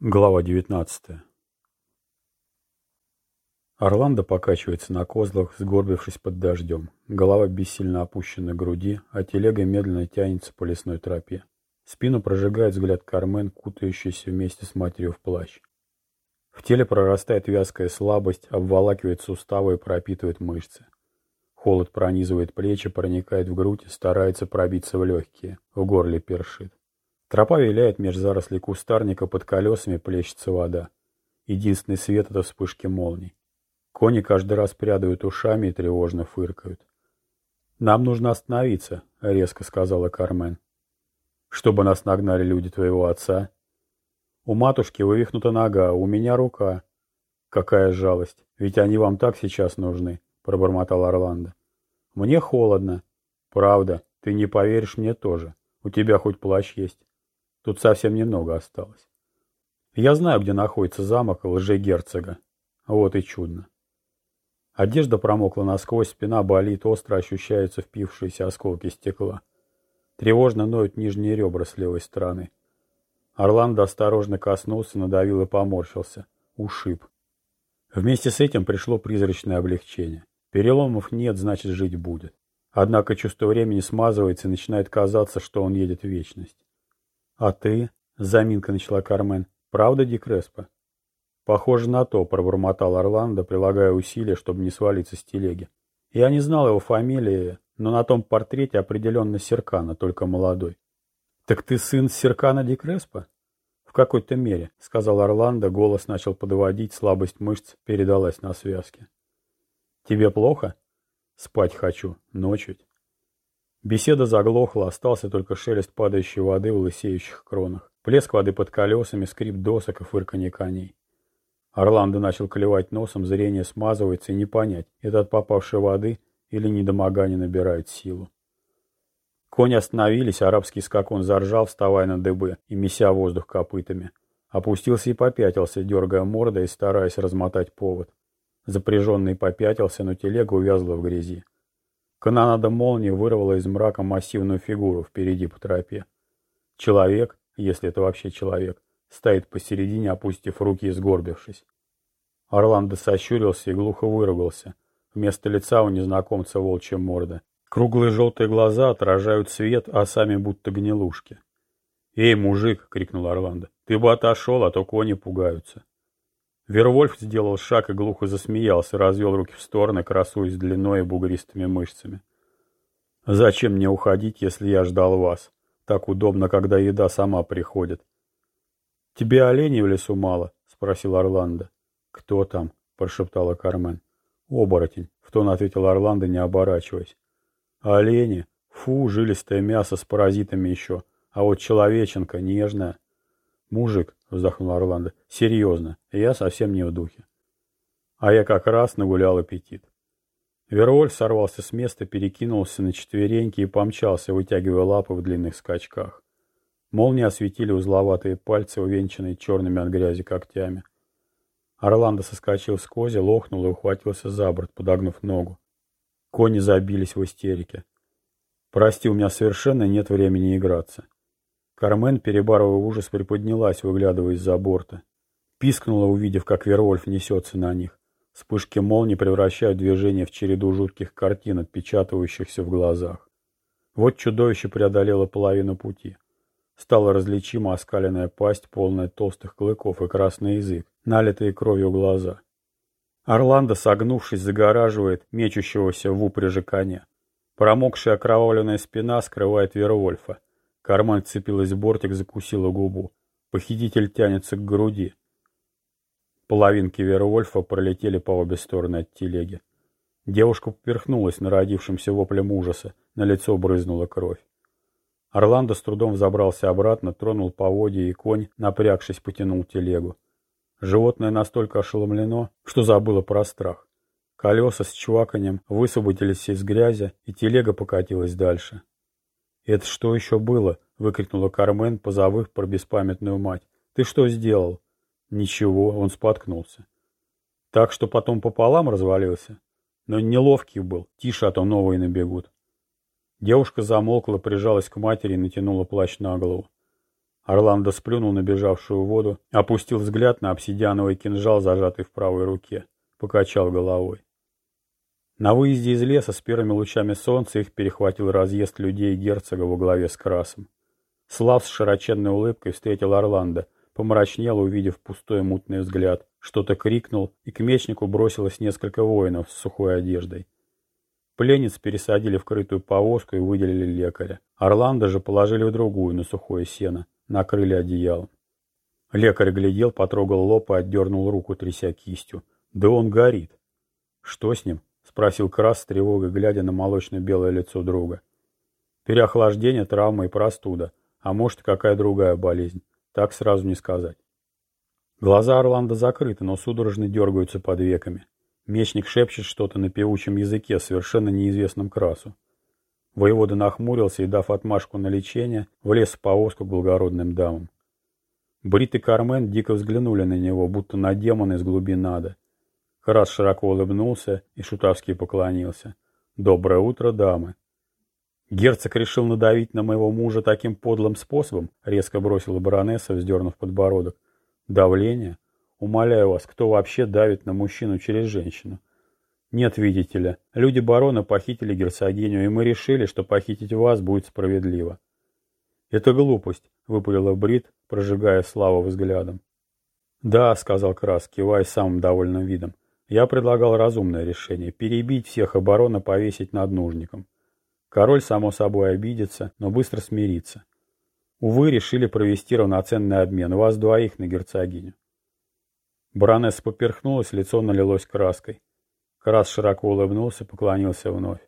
Глава 19 Орландо покачивается на козлах, сгорбившись под дождем. Голова бессильно опущена к груди, а телега медленно тянется по лесной тропе. Спину прожигает взгляд Кармен, кутающийся вместе с матерью в плащ. В теле прорастает вязкая слабость, обволакивает суставы и пропитывает мышцы. Холод пронизывает плечи, проникает в грудь и старается пробиться в легкие. В горле першит. Тропа виляет меж зарослей кустарника, под колесами плещется вода. Единственный свет — это вспышки молний. Кони каждый раз прядают ушами и тревожно фыркают. «Нам нужно остановиться», — резко сказала Кармен. «Чтобы нас нагнали люди твоего отца». «У матушки вывихнута нога, у меня рука». «Какая жалость, ведь они вам так сейчас нужны», — пробормотал Орландо. «Мне холодно». «Правда, ты не поверишь мне тоже. У тебя хоть плащ есть». Тут совсем немного осталось. Я знаю, где находится замок лжегерцога. Вот и чудно. Одежда промокла насквозь, спина болит, остро ощущаются впившиеся осколки стекла. Тревожно ноют нижние ребра с левой стороны. Орландо осторожно коснулся, надавил и поморщился. Ушиб. Вместе с этим пришло призрачное облегчение. Переломов нет, значит жить будет. Однако чувство времени смазывается и начинает казаться, что он едет в вечность. «А ты?» — заминка начала Кармен. «Правда, Ди Креспо?» «Похоже на то», — пробормотал Орландо, прилагая усилия, чтобы не свалиться с телеги. Я не знал его фамилии, но на том портрете определенно Серкана, только молодой. «Так ты сын Серкана Ди Креспо?» «В какой-то мере», — сказал Орландо, голос начал подводить, слабость мышц передалась на связке. «Тебе плохо?» «Спать хочу, но чуть». Беседа заглохла, остался только шелест падающей воды в лысеющих кронах, плеск воды под колесами, скрип досок и фырканье коней. Орландо начал клевать носом, зрение смазывается и не понять, это от попавшей воды или недомогание набирает силу. Кони остановились, арабский скакон заржал, вставая на дыбы и меся воздух копытами. Опустился и попятился, дергая мордой и стараясь размотать повод. Запряженный попятился, но телега увязла в грязи. Канонада молнии вырвала из мрака массивную фигуру впереди по тропе. Человек, если это вообще человек, стоит посередине, опустив руки и сгорбившись. Орландо сощурился и глухо выругался. Вместо лица у незнакомца волчья морда. Круглые желтые глаза отражают свет, а сами будто гнилушки. «Эй, мужик!» — крикнул Орландо. «Ты бы отошел, а то кони пугаются». Вервольф сделал шаг и глухо засмеялся, развел руки в стороны, красуясь длиной и бугристыми мышцами. «Зачем мне уходить, если я ждал вас? Так удобно, когда еда сама приходит». «Тебе оленей в лесу мало?» — спросил Орландо. «Кто там?» — прошептала Кармен. «Оборотень», — в тон ответил Орландо, не оборачиваясь. «Олени? Фу, жилистое мясо с паразитами еще. А вот человеченка нежная». «Мужик», — вздохнул Орландо, — «серьезно, я совсем не в духе». А я как раз нагулял аппетит. Вервольф сорвался с места, перекинулся на четвереньки и помчался, вытягивая лапы в длинных скачках. Молнии осветили узловатые пальцы, увенчанные черными от грязи когтями. Орландо соскочил с кози, лохнул и ухватился за борт, подогнув ногу. Кони забились в истерике. «Прости, у меня совершенно нет времени играться». Кармен, перебарывая ужас, приподнялась, выглядывая из-за борта. Пискнула, увидев, как Вервольф несется на них. Вспышки молний превращают движение в череду жутких картин, отпечатывающихся в глазах. Вот чудовище преодолело половину пути. Стала различима оскаленная пасть, полная толстых клыков и красный язык, налитые кровью глаза. Орландо, согнувшись, загораживает мечущегося в упряжи коня. Промокшая окровавленная спина скрывает Вервольфа. Карман цепилась в бортик, закусила губу. Похититель тянется к груди. Половинки Вервольфа пролетели по обе стороны от телеги. Девушка поперхнулась народившимся воплем ужаса, на лицо брызнула кровь. Орландо с трудом взобрался обратно, тронул поводья, и конь, напрягшись, потянул телегу. Животное настолько ошеломлено, что забыло про страх. Колеса с чваканьем высвободились из грязи, и телега покатилась дальше. «Это что еще было?» — выкрикнула Кармен, позабыв про беспамятную мать. «Ты что сделал?» «Ничего», — он споткнулся. «Так что потом пополам развалился?» «Но неловкий был. Тише, а то новые набегут». Девушка замолкла, прижалась к матери и натянула плащ на голову. Орландо сплюнул на бежавшую воду, опустил взгляд на обсидиановый кинжал, зажатый в правой руке. Покачал головой. На выезде из леса с первыми лучами солнца их перехватил разъезд людей герцога во главе с Красом. Слав с широченной улыбкой встретил Орландо, помрачнел, увидев пустой мутный взгляд, что-то крикнул, и к мечнику бросилось несколько воинов с сухой одеждой. Пленниц пересадили в крытую повозку и выделили лекаря. Орландо же положили в другую, на сухое сено, накрыли одеялом. Лекарь глядел, потрогал лоб и отдернул руку, тряся кистью. Да он горит. Что с ним? Спросил Крас с тревогой, глядя на молочно-белое лицо друга. Переохлаждение, травма и простуда. А может, какая другая болезнь. Так сразу не сказать. Глаза Орландо закрыты, но судорожно дергаются под веками. Мечник шепчет что-то на певучем языке, совершенно неизвестном Красу. Воевода нахмурился и, дав отмашку на лечение, влез в повозку благородным дамам. Брит и Кармен дико взглянули на него, будто на демона из глубин ада. Крас широко улыбнулся и шутовски поклонился. «Доброе утро, дамы!» «Герцог решил надавить на моего мужа таким подлым способом?» — резко бросила баронесса, вздернув подбородок. «Давление? Умоляю вас, кто вообще давит на мужчину через женщину?» «Нет, видите ли, люди барона похитили герцогиню, и мы решили, что похитить вас будет справедливо». «Это глупость», — выпалила Брит, прожигая Славу взглядом. «Да», — сказал Крас, кивая самым довольным видом. «Я предлагал разумное решение — перебить всех оборона повесить над нужником». Король, само собой, обидится, но быстро смирится. Увы, решили провести равноценный обмен. Вас двоих на герцогиню. Баронесса поперхнулась, лицо налилось краской. Крас широко улыбнулся, поклонился вновь.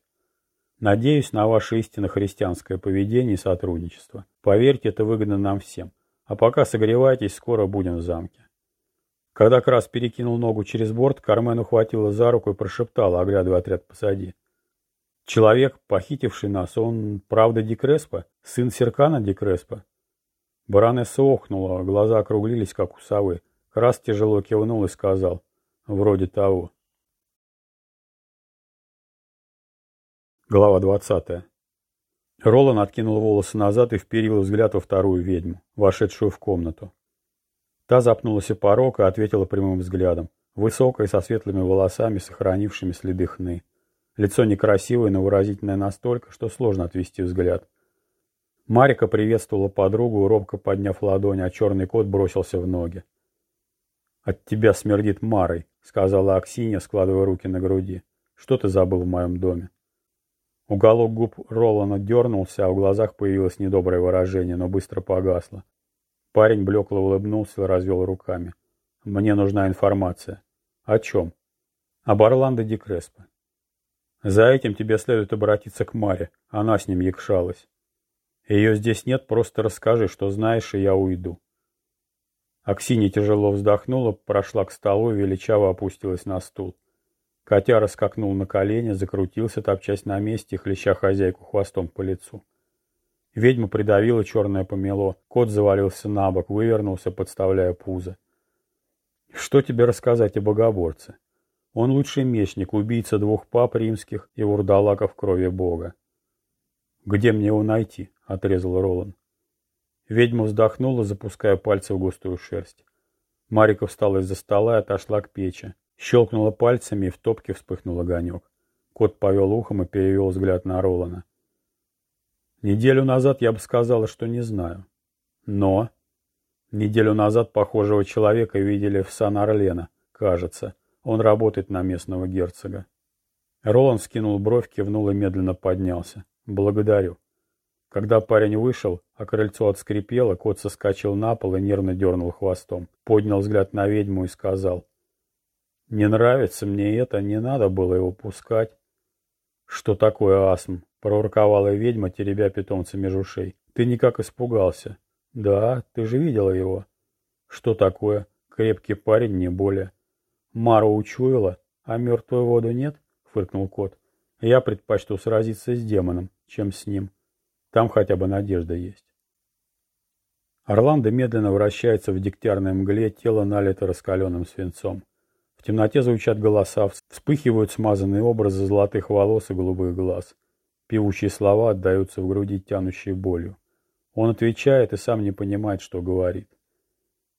Надеюсь на ваше истинно христианское поведение и сотрудничество. Поверьте, это выгодно нам всем. А пока согревайтесь, скоро будем в замке. Когда Крас перекинул ногу через борт, Кармен ухватила за руку и прошептала, оглядывая отряд посади. Человек, похитивший нас, он, правда, Дикреспа? Сын Серкана Дикреспа? Баронесса охнула, глаза округлились, как у совы. Крас тяжело кивнул и сказал, вроде того. Глава двадцатая. Ролан откинул волосы назад и вперил взгляд во вторую ведьму, вошедшую в комнату. Та запнулась у порога и ответила прямым взглядом, высокая, со светлыми волосами, сохранившими следы хны. Лицо некрасивое, но выразительное настолько, что сложно отвести взгляд. Марика приветствовала подругу, робко подняв ладонь, а черный кот бросился в ноги. «От тебя смердит Марой», — сказала Аксинья, складывая руки на груди. «Что ты забыл в моем доме?» Уголок губ Ролана дернулся, а в глазах появилось недоброе выражение, но быстро погасло. Парень блекло улыбнулся и развел руками. «Мне нужна информация». «О чем?» «Об Орландо Ди Креспо. За этим тебе следует обратиться к Маре. Она с ним якшалась. Ее здесь нет, просто расскажи, что знаешь, и я уйду. Аксинья тяжело вздохнула, прошла к столу и величаво опустилась на стул. Котяра скакнул на колени, закрутился, топчась на месте, хлеща хозяйку хвостом по лицу. Ведьма придавила черное помело, кот завалился на бок, вывернулся, подставляя пузо. «Что тебе рассказать о богоборце?» Он лучший мечник, убийца двух пап римских и вурдалаков крови бога. «Где мне его найти?» — отрезал Ролан. Ведьма вздохнула, запуская пальцы в густую шерсть. Марика встала из-за стола и отошла к печи. Щелкнула пальцами, и в топке вспыхнул огонек. Кот повел ухом и перевел взгляд на Ролана. «Неделю назад я бы сказала, что не знаю. Но...» Неделю назад похожего человека видели в Сан-Орлена, кажется. Он работает на местного герцога. Роланд скинул бровь, кивнул и медленно поднялся. «Благодарю». Когда парень вышел, а крыльцо отскрипело, кот соскочил на пол и нервно дернул хвостом. Поднял взгляд на ведьму и сказал. «Не нравится мне это, не надо было его пускать». «Что такое астм?» — проворковала ведьма, теребя питомца меж ушей. «Ты никак испугался». «Да, ты же видела его». «Что такое? Крепкий парень, не более». Мару учуяла, а мертвую воду нет, фыркнул кот. Я предпочту сразиться с демоном, чем с ним. Там хотя бы надежда есть. Орландо медленно вращается в дегтярной мгле, тело налито раскаленным свинцом. В темноте звучат голоса, вспыхивают смазанные образы золотых волос и голубых глаз. Певучие слова отдаются в груди тянущей болью. Он отвечает и сам не понимает, что говорит.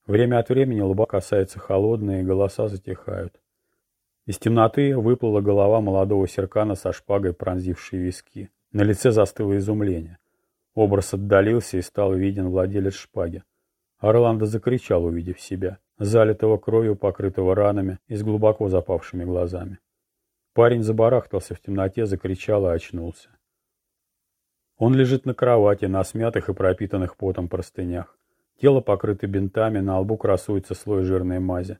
Время от времени лба касается холодные, голоса затихают. Из темноты выплыла голова молодого серкана со шпагой, пронзившей виски. На лице застыло изумление. Образ отдалился и стал виден владелец шпаги. Орландо закричал, увидев себя, залитого кровью, покрытого ранами и с глубоко запавшими глазами. Парень забарахтался в темноте, закричал и очнулся. Он лежит на кровати, на смятых и пропитанных потом простынях. Тело покрыто бинтами, на лбу красуется слой жирной мази.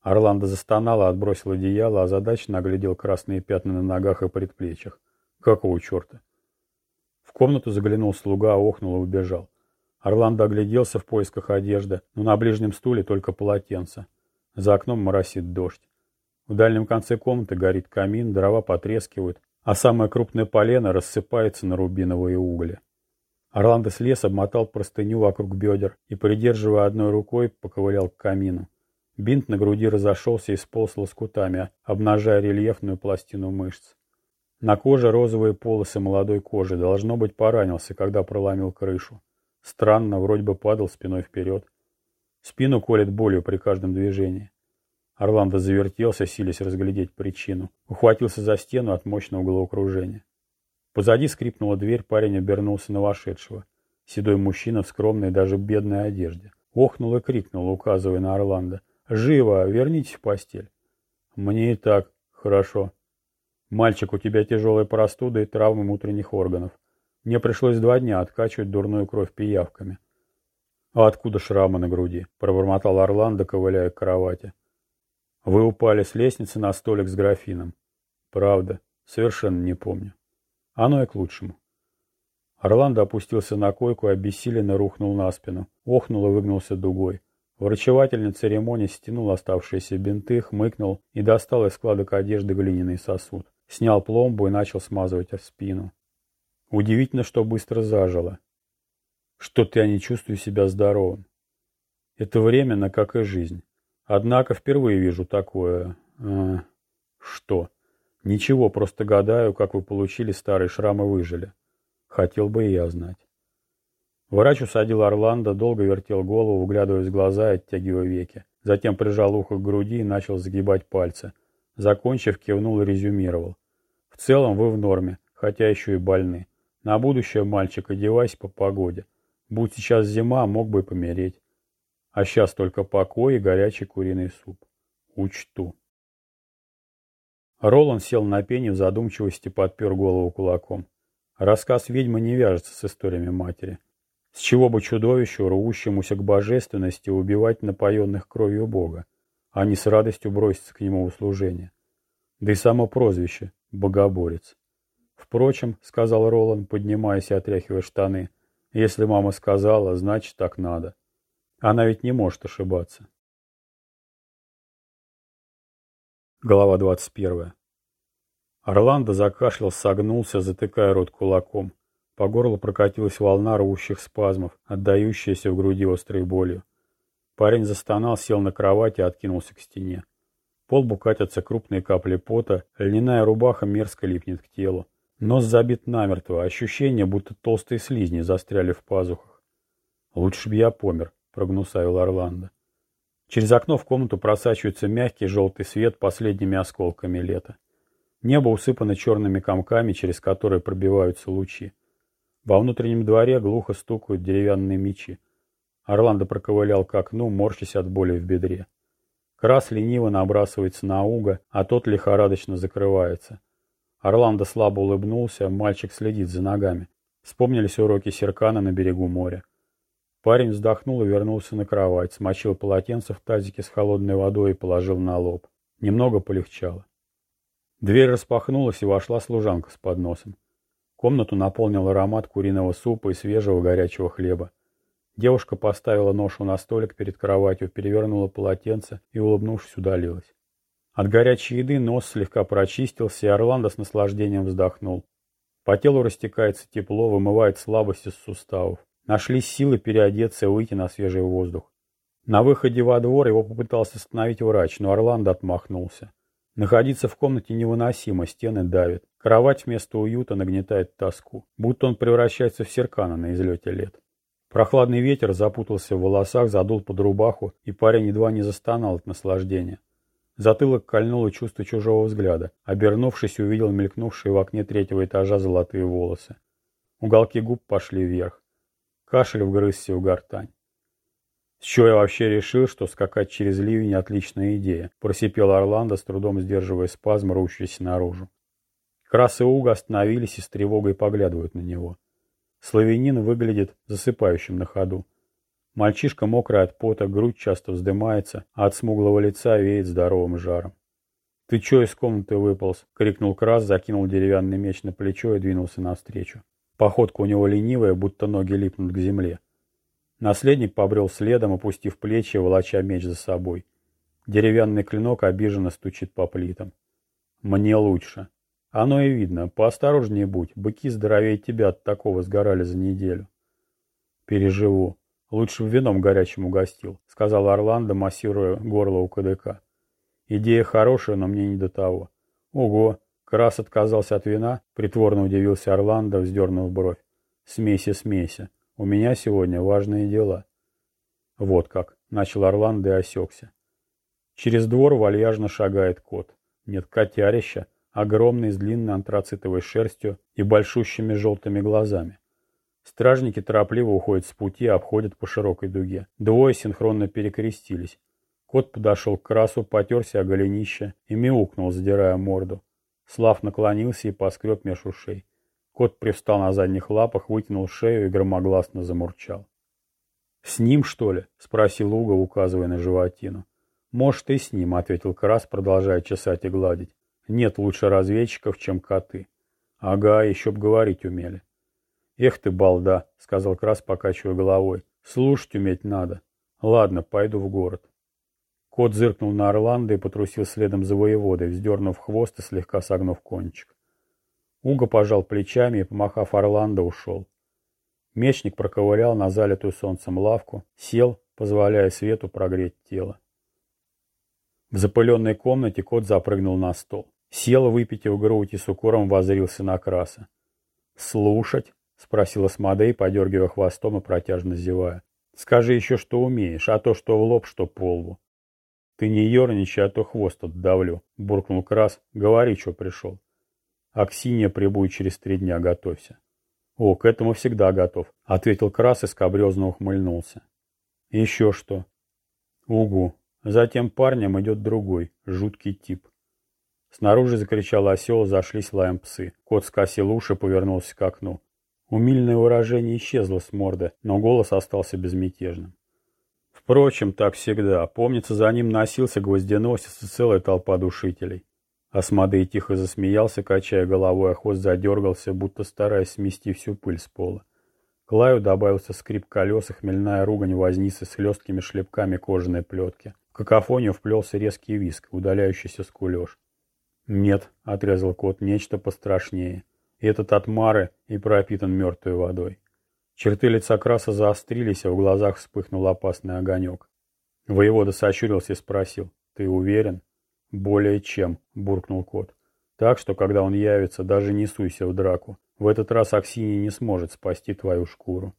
Орландо застонал и отбросил одеяло, а задача наглядел красные пятна на ногах и предплечьях. Какого черта? В комнату заглянул слуга, охнул и убежал. Орландо огляделся в поисках одежды, но на ближнем стуле только полотенце. За окном моросит дождь. В дальнем конце комнаты горит камин, дрова потрескивают, а самое крупное полено рассыпается на рубиновые угли. Орландо слез, обмотал простыню вокруг бедер и, придерживая одной рукой, поковылял к камину. Бинт на груди разошелся и сполз лоскутами, обнажая рельефную пластину мышц. На коже розовые полосы молодой кожи. Должно быть, поранился, когда проломил крышу. Странно, вроде бы падал спиной вперед. Спину колет болью при каждом движении. Орландо завертелся, силясь разглядеть причину. Ухватился за стену от мощного головокружения. Позади скрипнула дверь, парень обернулся на вошедшего. Седой мужчина в скромной, даже бедной одежде. Охнул и крикнул, указывая на Орландо. Живо, вернитесь в постель. Мне и так хорошо. Мальчик, у тебя тяжелая простуда и травмы внутренних органов. Мне пришлось два дня откачивать дурную кровь пиявками. А откуда шрамы на груди? Пробормотал Орландо, ковыляя к кровати. Вы упали с лестницы на столик с графином. Правда, совершенно не помню. Оно и к лучшему. Орландо опустился на койку и обессиленно рухнул на спину. Охнул и выгнулся дугой. Врачеватель на церемонии стянул оставшиеся бинты, хмыкнул и достал из складок одежды глиняный сосуд. Снял пломбу и начал смазывать спину. Удивительно, что быстро зажило. Что-то я не чувствую себя здоровым. Это временно, как и жизнь. Однако впервые вижу такое... Э, что? Ничего, просто гадаю, как вы получили старые шрамы выжили. Хотел бы и я знать. Врач усадил Орландо, долго вертел голову, вглядываясь в глаза и оттягивая веки. Затем прижал ухо к груди и начал загибать пальцы. Закончив, кивнул и резюмировал. В целом вы в норме, хотя еще и больны. На будущее, мальчик, одевайся по погоде. Будь сейчас зима, мог бы и помереть. А сейчас только покой и горячий куриный суп. Учту. Роланд сел на пени в задумчивости подпер голову кулаком. Рассказ ведьмы не вяжется с историями матери. С чего бы чудовищу, рвущемуся к божественности, убивать напоенных кровью Бога, а не с радостью броситься к нему в услужение? Да и само прозвище — богоборец. Впрочем, — сказал Ролан, поднимаясь и отряхивая штаны, — если мама сказала, значит так надо. Она ведь не может ошибаться. Глава двадцать первая. Орландо закашлял, согнулся, затыкая рот кулаком. По горлу прокатилась волна рвущих спазмов, отдающаяся в груди острой болью. Парень застонал, сел на кровать и откинулся к стене. Пол лбу катятся крупные капли пота, льняная рубаха мерзко липнет к телу. Нос забит намертво, ощущение, будто толстые слизни застряли в пазухах. «Лучше бы я помер», — прогнусавил Орландо. Через окно в комнату просачивается мягкий желтый свет последними осколками лета. Небо усыпано черными комками, через которые пробиваются лучи. Во внутреннем дворе глухо стукают деревянные мечи. Орландо проковылял к окну, морщась от боли в бедре. Крас лениво набрасывается на уга, а тот лихорадочно закрывается. Орландо слабо улыбнулся, мальчик следит за ногами. Вспомнились уроки Серкана на берегу моря. Парень вздохнул и вернулся на кровать, смочил полотенце в тазике с холодной водой и положил на лоб. Немного полегчало. Дверь распахнулась, и вошла служанка с подносом. Комнату наполнил аромат куриного супа и свежего горячего хлеба. Девушка поставила ношу на столик перед кроватью, перевернула полотенце и, улыбнувшись, удалилась. От горячей еды нос слегка прочистился, и Орландо с наслаждением вздохнул. По телу растекается тепло, вымывает слабость из суставов. Нашлись силы переодеться и выйти на свежий воздух. На выходе во двор его попытался остановить врач, но Орландо отмахнулся. Находиться в комнате невыносимо, стены давят. Кровать вместо уюта нагнетает тоску, будто он превращается в серкана на излете лет. Прохладный ветер запутался в волосах, задул под рубаху, и парень едва не застонал от наслаждения. Затылок кольнуло чувство чужого взгляда. Обернувшись, увидел мелькнувшие в окне третьего этажа золотые волосы. Уголки губ пошли вверх. Кашель вгрызся в гортань. С чего я вообще решил, что скакать через ливень – отличная идея, просипел Орландо, с трудом сдерживая спазм, рвущийся наружу. Крас и Уга остановились и с тревогой поглядывают на него. Славянин выглядит засыпающим на ходу. Мальчишка мокрый от пота, грудь часто вздымается, а от смуглого лица веет здоровым жаром. «Ты чё из комнаты выполз?» — крикнул Крас, закинул деревянный меч на плечо и двинулся навстречу. Походка у него ленивая, будто ноги липнут к земле. Наследник побрел следом, опустив плечи, волоча меч за собой. Деревянный клинок обиженно стучит по плитам. «Мне лучше». «Оно и видно. Поосторожнее будь. Быки здоровее тебя от такого сгорали за неделю». «Переживу. Лучше в вином горячим угостил», — сказал Орландо, массируя горло у КДК. «Идея хорошая, но мне не до того». «Ого! Крас отказался от вина?» — притворно удивился Орландо, вздернув бровь. «Смеси, смеси. У меня сегодня важные дела. Вот как, начал Орландо и осекся. Через двор вальяжно шагает кот. Нет, котярища, огромный, с длинной антрацитовой шерстью и большущими желтыми глазами. Стражники торопливо уходят с пути и обходят по широкой дуге. Двое синхронно перекрестились. Кот подошел к красу, потерся о голенище и мяукнул, задирая морду. Слав наклонился и поскреб меж ушей. Кот привстал на задних лапах, вытянул шею и громогласно замурчал. «С ним, что ли?» — спросил Уга, указывая на животину. «Может, и с ним», — ответил Крас, продолжая чесать и гладить. «Нет лучше разведчиков, чем коты». «Ага, еще б говорить умели». «Эх ты, балда», — сказал Крас, покачивая головой. «Слушать уметь надо. Ладно, пойду в город». Кот зыркнул на Орландо и потрусил следом за воеводой, вздернув хвост и слегка согнув кончик. Уго пожал плечами и, помахав Орландо, ушел. Мечник проковырял на залитую солнцем лавку, сел, позволяя свету прогреть тело. В запыленной комнате кот запрыгнул на стол. Сел, выпитив грудь и с укором воззрился на краса. «Слушать?» — спросила Смодей, подергивая хвостом и протяжно зевая. «Скажи еще, что умеешь, а то, что в лоб, что по лбу». «Ты не ерничай, а то хвост отдавлю», — буркнул Крас. «Говори, что пришел». Аксинья прибудет через три дня, готовься. О, к этому всегда готов, ответил Крас и скобрезно ухмыльнулся. Еще что? Угу. Затем парнем идет другой, жуткий тип. Снаружи закричал осел, зашлись лаем псы. Кот скосил уши, повернулся к окну. Умильное выражение исчезло с морды, но голос остался безмятежным. Впрочем, так всегда. Помнится, за ним носился гвозденосец и целая толпа душителей. Асмодей тихо засмеялся, качая головой, а хвост задергался, будто стараясь смести всю пыль с пола. К лаю добавился скрип колес и хмельная ругань возницы с хлесткими шлепками кожаной плетки. В какофонию вплелся резкий виск, удаляющийся скулеж. «Нет», — отрезал кот, — «нечто пострашнее. Этот от Мары и пропитан мертвой водой». Черты лица краса заострились, а в глазах вспыхнул опасный огонек. Воевода сощурился и спросил, «Ты уверен?» «Более чем», — буркнул кот. «Так что, когда он явится, даже не суйся в драку. В этот раз Аксинья не сможет спасти твою шкуру».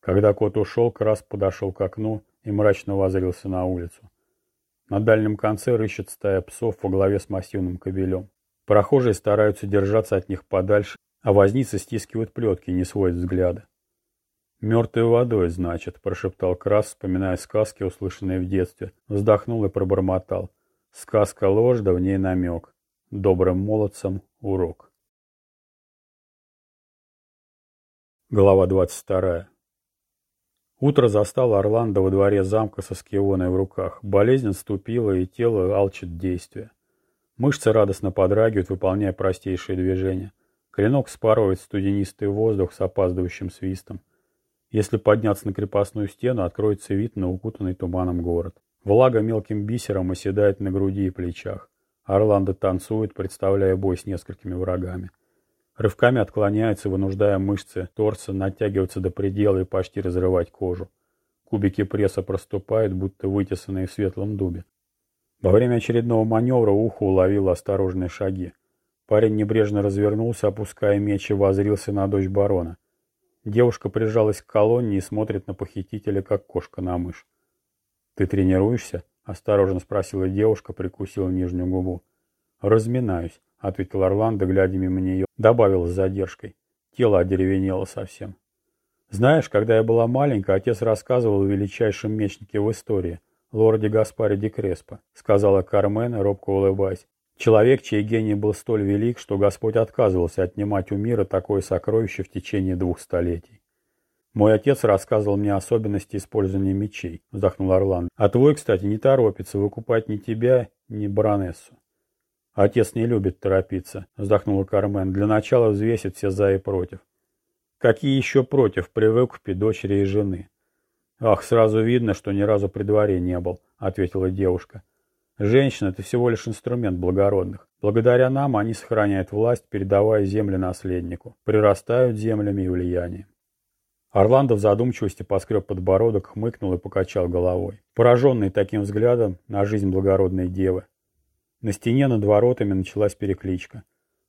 Когда кот ушел, Крас подошел к окну и мрачно возрился на улицу. На дальнем конце рыщет стая псов во главе с массивным кобелем. Прохожие стараются держаться от них подальше, а возницы стискивают плетки и не сводят взгляда. «Мертвой водой, значит», — прошептал Крас, вспоминая сказки, услышанные в детстве, вздохнул и пробормотал. Сказка ложь, да в ней намек. Добрым молодцам урок. Глава 22. Утро застало Орландо во дворе замка со скионой в руках. Болезнь отступила, и тело алчит действия. Мышцы радостно подрагивают, выполняя простейшие движения. Клинок спарывает студенистый воздух с опаздывающим свистом. Если подняться на крепостную стену, откроется вид на укутанный туманом город. Влага мелким бисером оседает на груди и плечах. Орландо танцует, представляя бой с несколькими врагами. Рывками отклоняется, вынуждая мышцы торса натягиваться до предела и почти разрывать кожу. Кубики пресса проступают, будто вытесанные в светлом дубе. Во время очередного маневра ухо уловило осторожные шаги. Парень небрежно развернулся, опуская меч и возрился на дочь барона. Девушка прижалась к колонне и смотрит на похитителя, как кошка на мышь. «Ты тренируешься?» — осторожно спросила девушка, прикусила нижнюю губу. «Разминаюсь», — ответил Орландо, глядя мимо нее. Добавил с задержкой. Тело одеревенело совсем. «Знаешь, когда я была маленькая, отец рассказывал о величайшем мечнике в истории, лорде Гаспаре де Креспо», — сказала Кармен, робко улыбаясь. Человек, чей гений был столь велик, что Господь отказывался отнимать у мира такое сокровище в течение двух столетий. «Мой отец рассказывал мне особенности использования мечей», — вздохнул Орлан. «А твой, кстати, не торопится выкупать ни тебя, ни баронессу». «Отец не любит торопиться», — вздохнула Кармен. «Для начала взвесит все за и против». «Какие еще против при выкупе дочери и жены?» «Ах, сразу видно, что ни разу при дворе не был», — ответила девушка. Женщина – это всего лишь инструмент благородных. Благодаря нам они сохраняют власть, передавая земли наследнику, прирастают землями и влиянием. Орландо в задумчивости поскреб подбородок, хмыкнул и покачал головой, пораженный таким взглядом на жизнь благородной девы. На стене над воротами началась перекличка.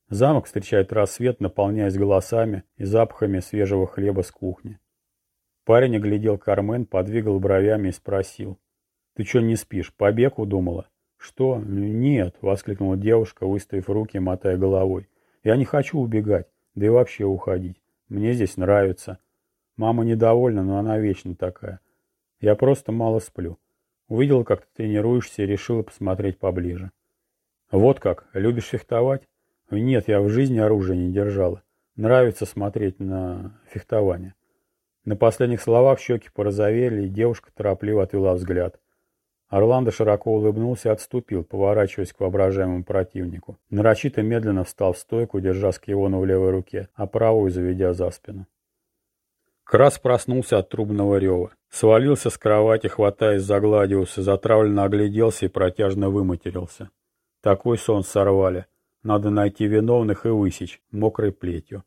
Замок встречает рассвет, наполняясь голосами и запахами свежего хлеба с кухни. Парень оглядел Кармен, подвигал бровями и спросил. «Ты что не спишь? Побег удумала?» «Что? Нет!» — воскликнула девушка, выставив руки, мотая головой. «Я не хочу убегать, да и вообще уходить. Мне здесь нравится. Мама недовольна, но она вечно такая. Я просто мало сплю. Увидела, как ты тренируешься, и решила посмотреть поближе». «Вот как? Любишь фехтовать?» «Нет, я в жизни оружия не держала. Нравится смотреть на фехтование». На последних словах щеки порозовели, и девушка торопливо отвела взгляд. Орландо широко улыбнулся и отступил, поворачиваясь к воображаемому противнику. Нарочито медленно встал в стойку, держа скиону в левой руке, а правую заведя за спину. Крас проснулся от трубного рева. Свалился с кровати, хватаясь за Гладиуса, затравленно огляделся и протяжно выматерился. Такой сон сорвали. Надо найти виновных и высечь, мокрой плетью.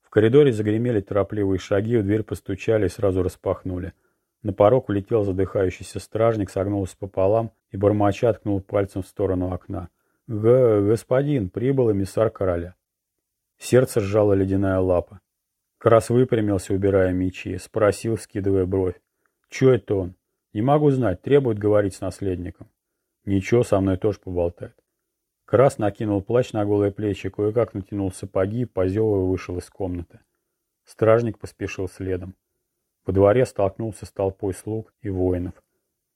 В коридоре загремели торопливые шаги, в дверь постучали и сразу распахнули. На порог улетел задыхающийся стражник, согнулся пополам и бормоча ткнул пальцем в сторону окна. «Г... господин, прибыл эмиссар короля». Сердце сжало ледяная лапа. Крас выпрямился, убирая мечи, спросил, скидывая бровь. «Чё это он? Не могу знать, требует говорить с наследником». «Ничего, со мной тоже поболтает». Крас накинул плащ на голые плечи, кое-как натянул сапоги, позевывая вышел из комнаты. Стражник поспешил следом. Во дворе столкнулся с толпой слуг и воинов.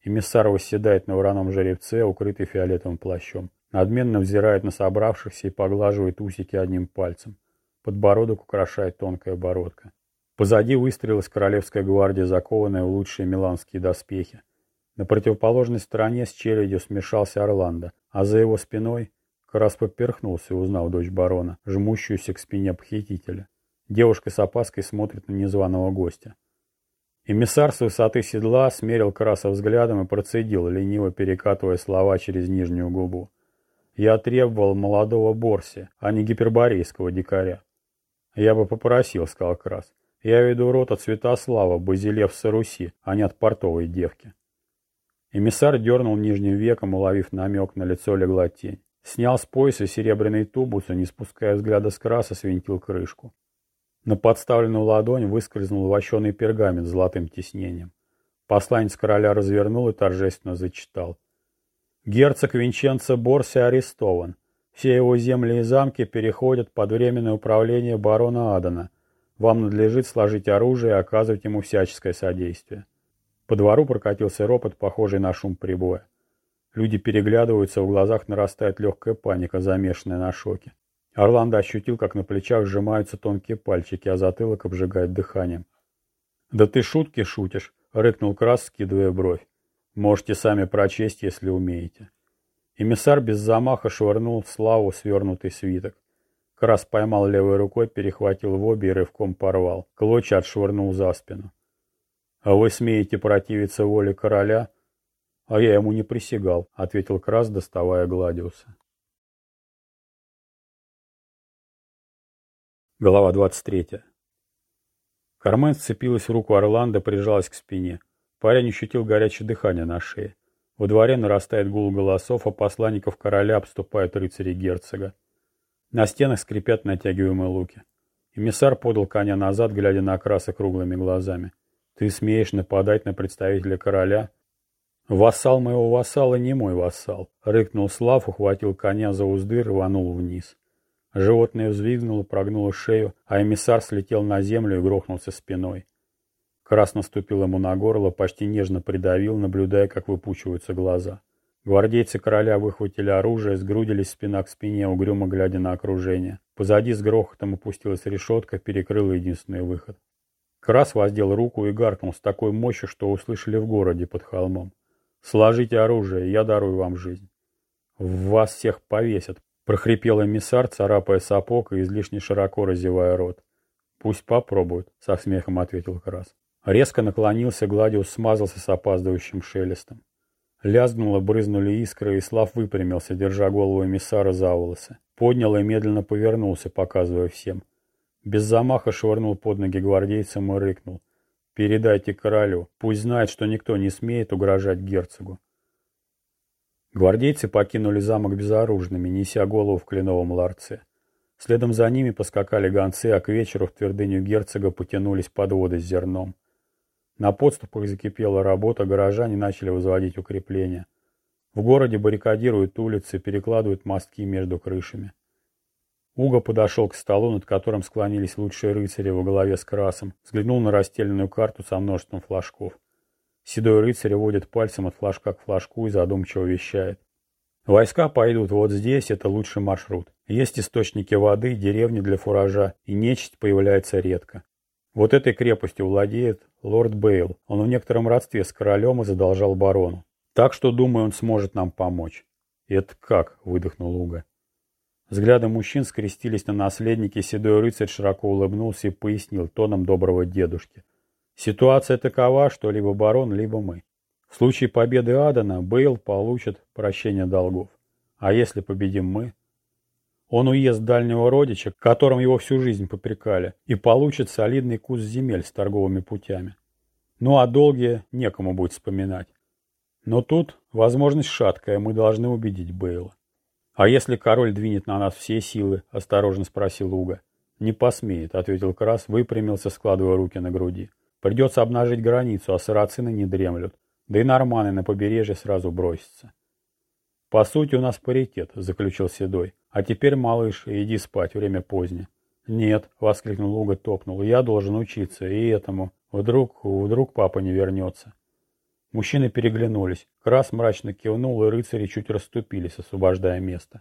Эмиссар восседает на вороном жеребце, укрытый фиолетовым плащом. Надменно взирает на собравшихся и поглаживает усики одним пальцем. Подбородок украшает тонкая бородка. Позади выстрелилась королевская гвардия, закованная в лучшие миланские доспехи. На противоположной стороне с челядью смешался Орландо, а за его спиной Карас поперхнулся, узнав дочь барона, жмущуюся к спине похитителя. Девушка с опаской смотрит на незваного гостя. Эмиссар с высоты седла смерил Краса взглядом и процедил, лениво перекатывая слова через нижнюю губу. «Я требовал молодого Борси, а не гиперборейского дикаря». «Я бы попросил», — сказал Крас. «Я веду рот от Святослава, Базилевса Руси, а не от портовой девки». Эмиссар дернул нижним веком, уловив намек, на лицо легла тень. Снял с пояса серебряный тубус и, не спуская взгляда с краса, свинтил крышку. На подставленную ладонь выскользнул вощеный пергамент с золотым тиснением. Посланец короля развернул и торжественно зачитал. Герцог Винченцо Борси арестован. Все его земли и замки переходят под временное управление барона Адана. Вам надлежит сложить оружие и оказывать ему всяческое содействие. По двору прокатился ропот, похожий на шум прибоя. Люди переглядываются, в глазах нарастает легкая паника, замешанная на шоке. Орландо ощутил, как на плечах сжимаются тонкие пальчики, а затылок обжигает дыханием. «Да ты шутки шутишь», — рыкнул Крас, скидывая бровь. «Можете сами прочесть, если умеете». Эмиссар без замаха швырнул в славу свернутый свиток. Крас поймал левой рукой, перехватил в обе и рывком порвал. Клочья отшвырнул за спину. «А вы смеете противиться воле короля?» «А я ему не присягал», — ответил Крас, доставая Гладиуса. Глава 23. Кармен сцепилась в руку Орландо, прижалась к спине. Парень ощутил горячее дыхание на шее. Во дворе нарастает гул голосов, а посланников короля обступают рыцари герцога. На стенах скрипят натягиваемые луки. Эмиссар подал коня назад, глядя на Краса круглыми глазами. «Ты смеешь нападать на представителя короля?» «Вассал моего вассала не мой вассал», — рыкнул Слав, ухватил коня за узды и рванул вниз. Животное взвизгнуло, прогнуло шею, а эмиссар слетел на землю и грохнулся спиной. Крас наступил ему на горло, почти нежно придавил, наблюдая, как выпучиваются глаза. Гвардейцы короля выхватили оружие, сгрудились спина к спине, угрюмо глядя на окружение. Позади с грохотом опустилась решетка, перекрыла единственный выход. Крас воздел руку и гаркнул с такой мощью, что услышали в городе под холмом. «Сложите оружие, я дарую вам жизнь». «В вас всех повесят», — прохрипел эмиссар, царапая сапог и излишне широко разевая рот. «Пусть попробуют», — со смехом ответил Крас. Резко наклонился, Гладиус смазался с опаздывающим шелестом. Лязгнуло, брызнули искры, и Слав выпрямился, держа голову эмиссара за волосы. Поднял и медленно повернулся, показывая всем. Без замаха швырнул под ноги гвардейцам и рыкнул. «Передайте королю, пусть знает, что никто не смеет угрожать герцогу». Гвардейцы покинули замок безоружными, неся голову в кленовом ларце. Следом за ними поскакали гонцы, а к вечеру в твердыню герцога потянулись подводы с зерном. На подступах закипела работа, горожане начали возводить укрепления. В городе баррикадируют улицы, перекладывают мостки между крышами. Уго подошел к столу, над которым склонились лучшие рыцари во главе с красом, взглянул на расстеленную карту со множеством флажков. Седой рыцарь водит пальцем от флажка к флажку и задумчиво вещает. Войска пойдут вот здесь, это лучший маршрут. Есть источники воды, деревни для фуража, и нечисть появляется редко. Вот этой крепостью владеет лорд Бейл. Он в некотором родстве с королем и задолжал барону. Так что, думаю, он сможет нам помочь. «Это как?» — выдохнул Уга. Взгляды мужчин скрестились на наследнике, седой рыцарь широко улыбнулся и пояснил тоном доброго дедушки. «Ситуация такова, что либо барон, либо мы. В случае победы Адана Бейл получит прощение долгов. А если победим мы, он уест дальнего родича, которым его всю жизнь попрекали, и получит солидный кус земель с торговыми путями. Ну а долгие некому будет вспоминать. Но тут возможность шаткая, мы должны убедить Бейла. «А если король двинет на нас все силы?» – осторожно спросил Уга. «Не посмеет», – ответил Крас, выпрямился, складывая руки на груди. «Придется обнажить границу, а сарацины не дремлют. Да и норманы на побережье сразу бросятся». «По сути, у нас паритет», – заключил Седой. А теперь, малыш, иди спать, время позднее. Нет, воскликнул Уга, топнул. Я должен учиться, и этому. Вдруг, вдруг папа не вернется. Мужчины переглянулись. Крас мрачно кивнул, и рыцари чуть расступились, освобождая место.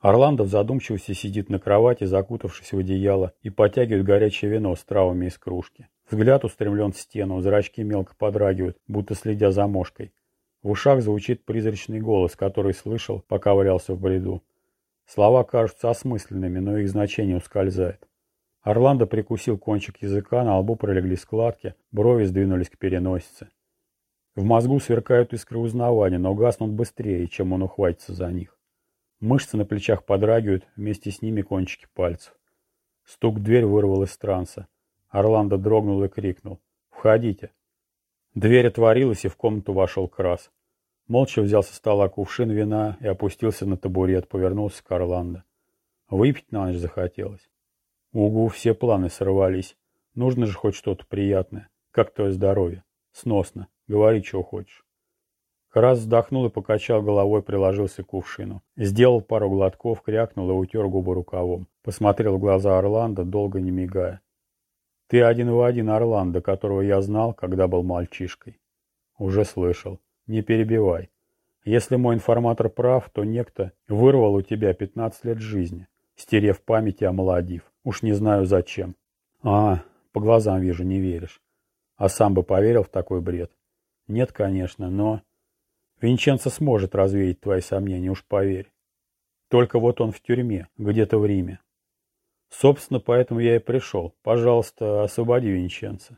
Орландо в задумчивости сидит на кровати, закутавшись в одеяло, и потягивает горячее вино с травами из кружки. Взгляд устремлен в стену, зрачки мелко подрагивают, будто следя за мошкой. В ушах звучит призрачный голос, который слышал, пока валялся в бреду. Слова кажутся осмысленными, но их значение ускользает. Орландо прикусил кончик языка, на лбу пролегли складки, брови сдвинулись к переносице. В мозгу сверкают искры узнавания, но гаснут быстрее, чем он ухватится за них. Мышцы на плечах подрагивают, вместе с ними кончики пальцев. Стук в дверь вырвал из транса. Орландо дрогнул и крикнул. «Входите!» Дверь отворилась, и в комнату вошел Крас. Молча взял со стола кувшин вина и опустился на табурет, повернулся к Орландо. Выпить на ночь захотелось. Угу, все планы сорвались. Нужно же хоть что-то приятное. Как твое здоровье? Сносно. Говори, что хочешь. Крас вздохнул и покачал головой, приложился к кувшину. Сделал пару глотков, крякнул и утер губы рукавом. Посмотрел в глаза Орландо, долго не мигая. Ты один в один Орландо, которого я знал, когда был мальчишкой. Уже слышал. Не перебивай. Если мой информатор прав, то некто вырвал у тебя 15 лет жизни, стерев память и омолодив. Уж не знаю зачем. А, по глазам вижу, не веришь. А сам бы поверил в такой бред? Нет, конечно, но... Винченцо сможет развеять твои сомнения, уж поверь. Только вот он в тюрьме, где-то в Риме. Собственно, поэтому я и пришел. Пожалуйста, освободи Винченцо.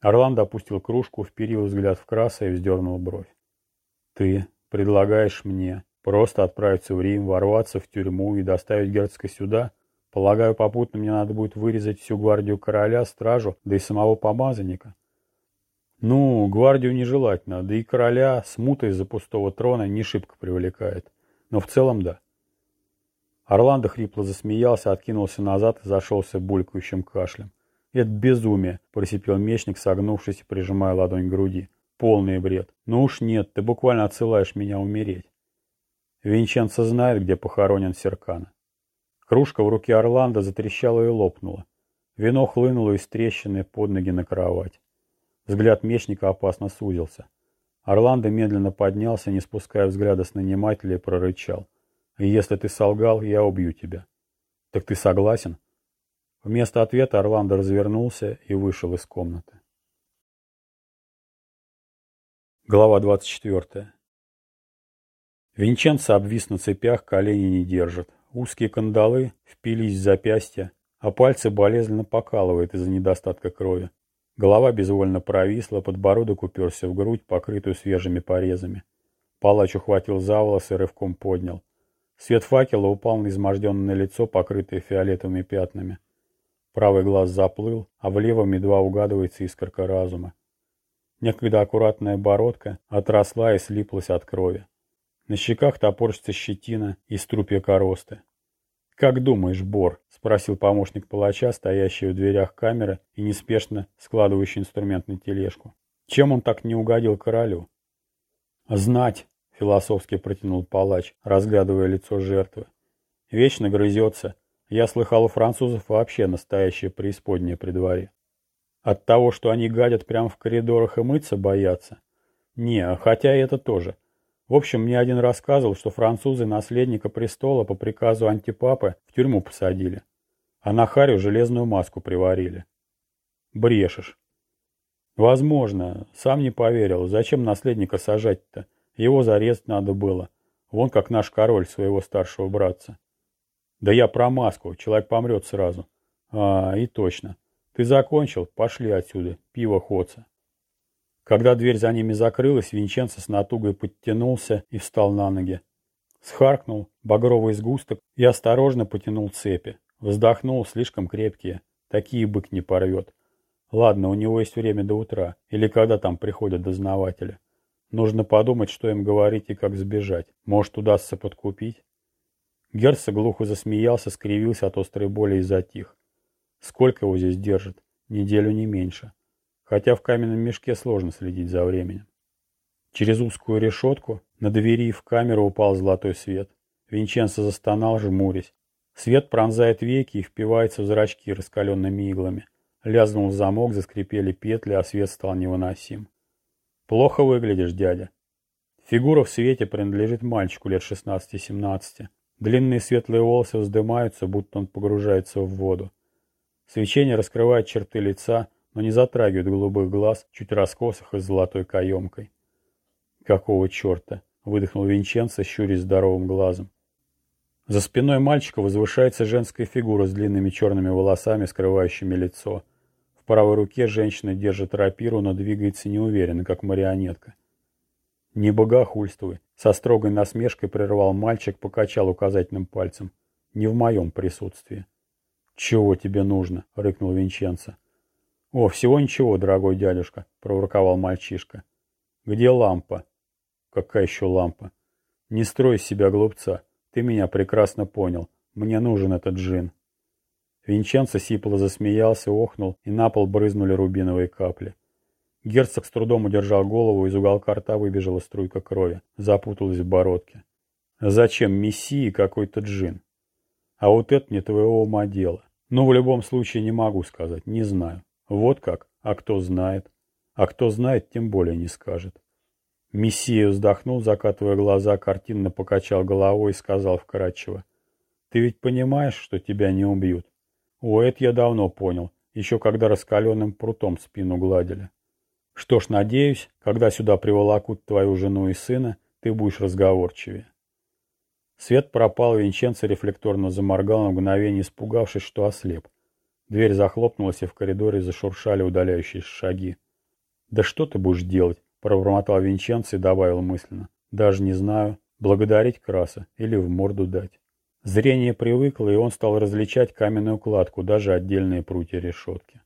Орландо опустил кружку, вперил взгляд в краса и вздернул бровь. Ты предлагаешь мне просто отправиться в Рим, ворваться в тюрьму и доставить герцога сюда? Полагаю, попутно мне надо будет вырезать всю гвардию короля, стражу, да и самого помазанника. Ну, гвардию нежелательно, да и короля смута из-за пустого трона не шибко привлекает. Но в целом да. Орландо хрипло засмеялся, откинулся назад и зашелся булькающим кашлем. «Это безумие!» – просипел мечник, согнувшись и прижимая ладонь к груди. «Полный бред! Ну уж нет, ты буквально отсылаешь меня умереть!» Винченцо знает, где похоронен Серкана. Кружка в руке Орландо затрещала и лопнула. Вино хлынуло из трещины под ноги на кровать. Взгляд мечника опасно сузился. Орландо медленно поднялся, не спуская взгляда с нанимателя, и прорычал. И если ты солгал, я убью тебя. Так ты согласен? Вместо ответа Орландо развернулся и вышел из комнаты. Глава 24. Винченцо обвис на цепях, колени не держит. Узкие кандалы впились в запястья, а пальцы болезненно покалывает из-за недостатка крови. Голова безвольно провисла, подбородок уперся в грудь, покрытую свежими порезами. Палач ухватил за волосы и рывком поднял. Свет факела упал на изможденное лицо, покрытое фиолетовыми пятнами. Правый глаз заплыл, а в левом едва угадывается искорка разума. Некогда аккуратная бородка отросла и слиплась от крови. На щеках топорщится щетина и струпья коросты. «Как думаешь, Бор?» — спросил помощник палача, стоящий в дверях камеры и неспешно складывающий инструмент на тележку. «Чем он так не угодил королю?» «Знать!» Философски протянул палач, разглядывая лицо жертвы. Вечно грызется. Я слыхал у французов вообще настоящее преисподнее при дворе. От того, что они гадят прямо в коридорах и мыться боятся? Не, хотя и это тоже. В общем, мне один рассказывал, что французы наследника престола по приказу антипапы в тюрьму посадили, а на Харю железную маску приварили. Брешешь. Возможно. Сам не поверил. Зачем наследника сажать-то? Его зарезать надо было. Вон как наш король своего старшего братца. Да я про маску. Человек помрет сразу. А, и точно. Ты закончил? Пошли отсюда. Пиво ходца. Когда дверь за ними закрылась, Винченцо с натугой подтянулся и встал на ноги. Схаркнул багровый сгусток и осторожно потянул цепи. Вздохнул, слишком крепкие. Такие бык не порвет. Ладно, у него есть время до утра. Или когда там приходят дознаватели. Нужно подумать, что им говорить и как сбежать. Может, удастся подкупить? Герцог глухо засмеялся, скривился от острой боли и затих. Сколько его здесь держит? Неделю не меньше. Хотя в каменном мешке сложно следить за временем. Через узкую решетку на двери в камеру упал золотой свет. Винченцо застонал, жмурясь. Свет пронзает веки и впивается в зрачки раскаленными иглами. Лязнул замок, заскрипели петли, а свет стал невыносим. Плохо выглядишь, дядя. Фигура в свете принадлежит мальчику лет 16-17. Длинные светлые волосы вздымаются, будто он погружается в воду. Свечение раскрывает черты лица, но не затрагивает голубых глаз, чуть раскосых и с золотой каемкой. «Какого черта?» — выдохнул Винченцо, щурясь здоровым глазом. За спиной мальчика возвышается женская фигура с длинными черными волосами, скрывающими лицо правой руке женщина держит рапиру, но двигается неуверенно, как марионетка. «Не богохульствуй!» — со строгой насмешкой прервал мальчик, покачал указательным пальцем. «Не в моем присутствии». «Чего тебе нужно?» — рыкнул Винченцо. «О, всего ничего, дорогой дядюшка», — проворковал мальчишка. «Где лампа?» «Какая еще лампа?» «Не строй из себя глупца. Ты меня прекрасно понял. Мне нужен этот джин». Винченцо сипло засмеялся, охнул, и на пол брызнули рубиновые капли. Герцог с трудом удержал голову, из уголка рта выбежала струйка крови, запуталась в бородке. «Зачем мессии какой-то джин?» «А вот это не твоего ума дело. Ну, в любом случае не могу сказать, не знаю. Вот как, а кто знает? А кто знает, тем более не скажет». Мессия вздохнул, закатывая глаза, картинно покачал головой и сказал вкратчиво. «Ты ведь понимаешь, что тебя не убьют?» О, это я давно понял, еще когда раскаленным прутом спину гладили. Что ж, надеюсь, когда сюда приволокут твою жену и сына, ты будешь разговорчивее. Свет пропал, Винченцо рефлекторно заморгал на мгновение, испугавшись, что ослеп. Дверь захлопнулась, и в коридоре зашуршали удаляющиеся шаги. «Да что ты будешь делать?» — пробормотал Винченцо и добавил мысленно. «Даже не знаю, благодарить Краса или в морду дать». Зрение привыкло, и он стал различать каменную кладку, даже отдельные прутья решетки.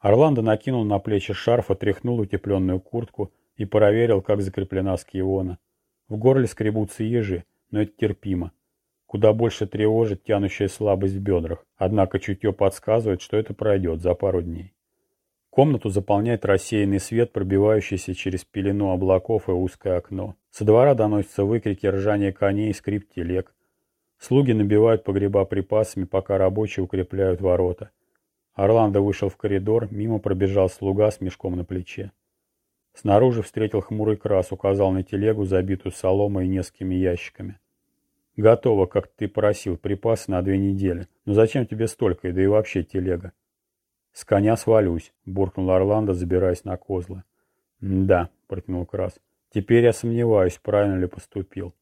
Орландо накинул на плечи шарф, отряхнул утепленную куртку и проверил, как закреплена скиона. В горле скребутся ежи, но это терпимо. Куда больше тревожит тянущая слабость в бедрах, однако чутье подсказывает, что это пройдет за пару дней. Комнату заполняет рассеянный свет, пробивающийся через пелену облаков и узкое окно. Со двора доносятся выкрики, ржание коней и скрип телег. Слуги набивают погреба припасами, пока рабочие укрепляют ворота. Орландо вышел в коридор, мимо пробежал слуга с мешком на плече. Снаружи встретил хмурый крас, указал на телегу, забитую соломой и несколькими ящиками. «Готово, как ты просил, припасы на две недели. Но зачем тебе столько, да и вообще телега?» «С коня свалюсь», — буркнул Орландо, забираясь на козлы. «Да», — протянул Крас. «Теперь я сомневаюсь, правильно ли поступил».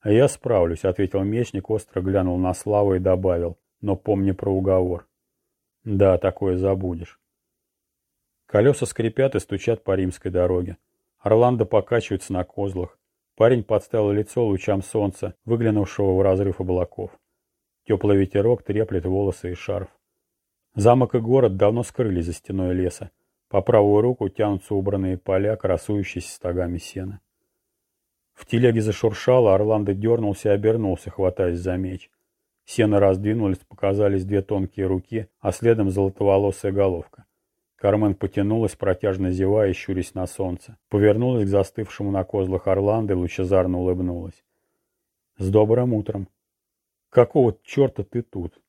«А я справлюсь», — ответил мечник, остро глянул на Славу и добавил. «Но помни про уговор». «Да, такое забудешь». Колеса скрипят и стучат по римской дороге. Орландо покачивается на козлах. Парень подставил лицо лучам солнца, выглянувшего в разрыв облаков. Теплый ветерок треплет волосы и шарф. Замок и город давно скрылись за стеной леса. По правую руку тянутся убранные поля, красующиеся стогами сена. В телеге зашуршало, Орландо дернулся и обернулся, хватаясь за меч. Сено раздвинулись, показались две тонкие руки, а следом золотоволосая головка. Кармен потянулась, протяжно зевая и щурясь на солнце. Повернулась к застывшему на козлах Орландо и лучезарно улыбнулась. «С добрым утром!» «Какого черта ты тут?»